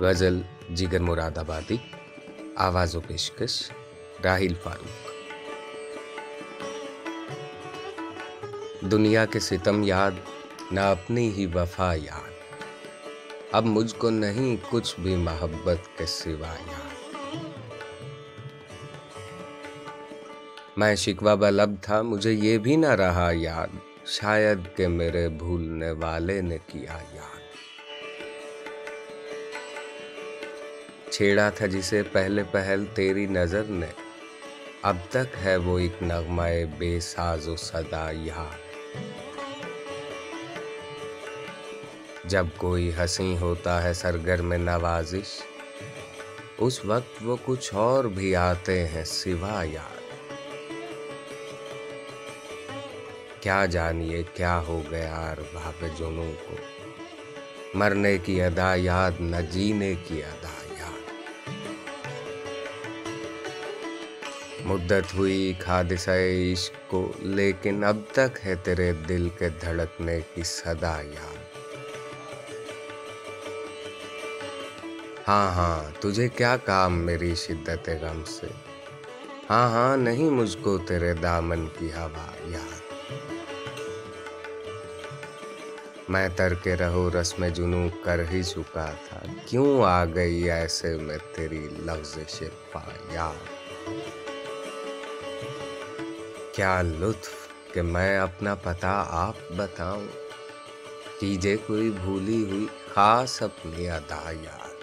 غزل جگر مراد آبادی، آواز و پیشکش راہیل فاروق. دنیا کے ستم یاد، نہ اپنی ہی وفا یاد. اب مجھ کو نہیں کچھ بھی محبت کے سوا یاد. میں شکوہ بلب تھا، مجھے یہ بھی نہ رہا یاد. شاید کہ میرے بھولنے والے نے کیا یاد. چھیڑا تھا جسے پہلے پہل تیری نظر نے۔ اب تک ہے وہ ایک نغمہ بے ساز و صدا یاد جب کوئی ہنسی ہوتا ہے سرگر میں نوازش، اس وقت وہ کچھ اور بھی آتے ہیں سوا یاد کیا جانیے کیا ہو گیا ارباب جنوں کو؟ مرنے کی ادا یاد نہ جینے کی ادا۔ مدت ہوئی حادثہ عشق کو، لیکن اب تک ہے تیرے دل کے دھڑکنے کی صدا یاد۔ ہاں ہاں تجھے کیا کام میری شدت غم سے؟ ہاں ہاں نہیں مجھ کو تیرے دامن کی ہوا یاد۔ میں تر کے رہو رسم جنوں کر ہی چکا تھا۔ کیوں آ گئی ایسے میں تیری لفظ پا یاد؟ کیا لطف کہ میں اپنا پتہ آپ بتاؤں؟ کیجے کوئی بھولی ہوئی خاص اپنی ادا یاد